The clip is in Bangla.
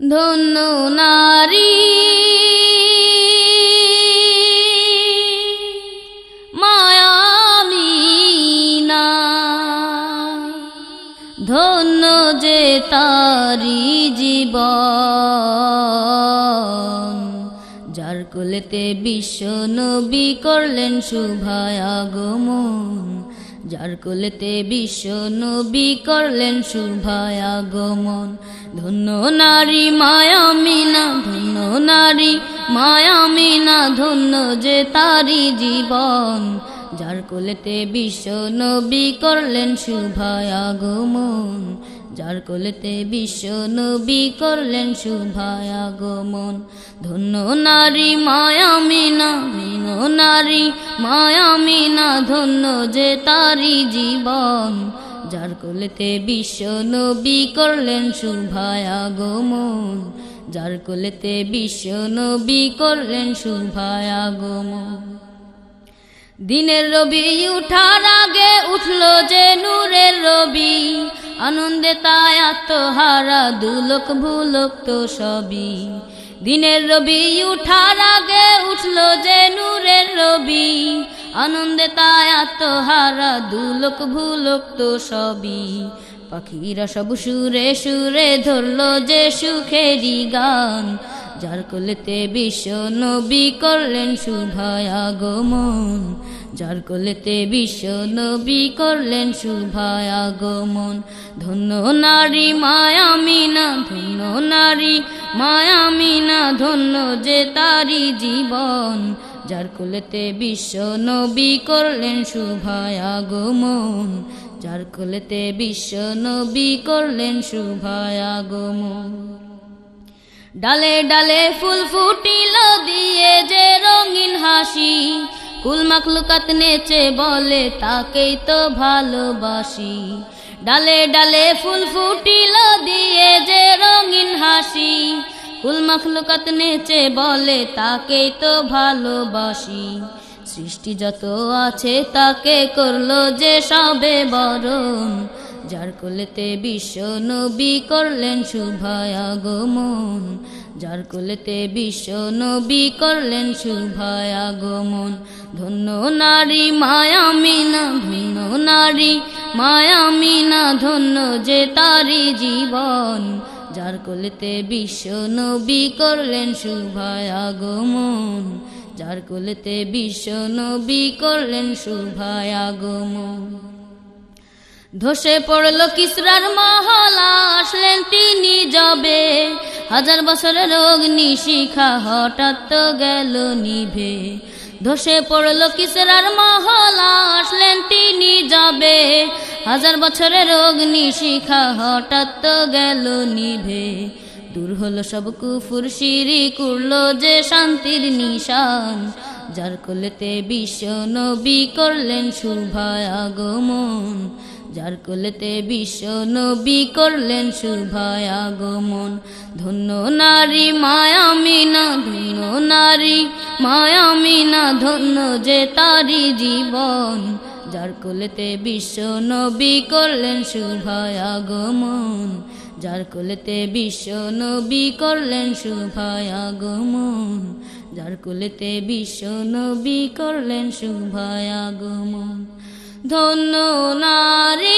ধন্য নারী। মায়ামিনা ধন্য যে তারি জীবন যার কোলেতে বিশ্ব নবী করলেন শুভায় আগমন যার কোলেতে বিশ্ব নবী করলেন শুভায়াগমন ধন্য নারী মায়ামিনা ধন্য নারী মায়ামিনা ধন্য যে তারি জীবন। যার কোলেতে বিশ্ব নবী করলেন শুভায় আগমন। যার কোলেতে বিশ্ব নবী করলেন শুভায় ধন্য নারী মায়ামিনা ধন্য নারী মায়ামিনা ধন্য যে তারি জীবন। যার কোলেতে বিশ্ব নবী করলেন শুভায় আগমন যার কোলেতে বিশ্ব নবী করলেন শুভায় দিনের রবি উঠার আগে আনন্দে তাই আত্মহারা, দুলোক ভুলক তো সবই। দিনের রবি উঠার আগে উঠল যে নূরের রবি। আনন্দে তাই আত্মহারা, দুলোক ভুলক তো সবই। পাখিরা সব সুরে সুরে ধরল যে সুখেরি গান। যার কোলেতে বিশ্ব নবী করলেন শুভায় আগমন যার কোলেতে বিশ্ব নবী করলেন শুভায় আগমন ধন্য নারী মায়ামিনা ধন্য নারী মায়ামিনা ধন্য যে তারি জীবন। যার কোলেতে বিশ্ব নবী করলেন শুভায় আগমন যার কোলেতে বিশ্ব নবী করলেন শুভায় আগমন ডালে ডালে ফুল ফুটিল দিয়ে যে রঙিন হাসি। কুল মাখলুকাত নেচে বলে, তাকেই তো ভালোবাসি। ডালে ডালে ফুল ফুটিল দিয়ে যে রঙিন হাসি। কুল মাখলুকাত নেচে বলে, তাকেই তো ভালোবাসি। সৃষ্টি যত আছে, তাকে করল যে সবে বরণ। যার কোলেতে বিশ্ব নবী করলেন শুভায় আগমন যার কোলেতে বিশ্ব নবী করলেন শুভায় আগমন ধন্য নারী মায়ামিনা ধন্য নারী মায়ামিনা ধন্য যে তারি জীবন। যার কোলেতে বিশ্ব নবী করলেন শুভায় আগমন যার কোলেতে বিশ্ব নবী করলেন শুভায় আগমন ধসে পড়ল কিসরার মহলা, আসলেন তিনি যাবে। হাজার বছরের অগ্নি শিখা হঠাৎ গেল নিভে। ধসে পড়ল কিসরার মহলা, আসলেন তিনি যাবে। হাজার বছরের অগ্নি শিখা হঠাৎ গেল নিভে। দূর হলো সব কুফুর, সিঁড়ি করল যে শান্তির নিশান। যার কোলেতে বিশ্ব নবী করলেন শুভায় আগমন যার কোলেতে বিশ্ব নবী করলেন শুভায় আগমন ধন্য নারী মায়ামিনা ধন্য নারী মায়ামিনা ধন্য যে তারি জীবন। যার কোলেতে বিশ্ব নবী করলেন শুভায় আগমন যার কোলেতে বিশ্ব নবী করলেন শুভায় আগমন যার কোলেতে বিশ্ব নবী করলেন শুভায় আগমন ধন্য নারী